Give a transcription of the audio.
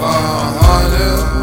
فهلم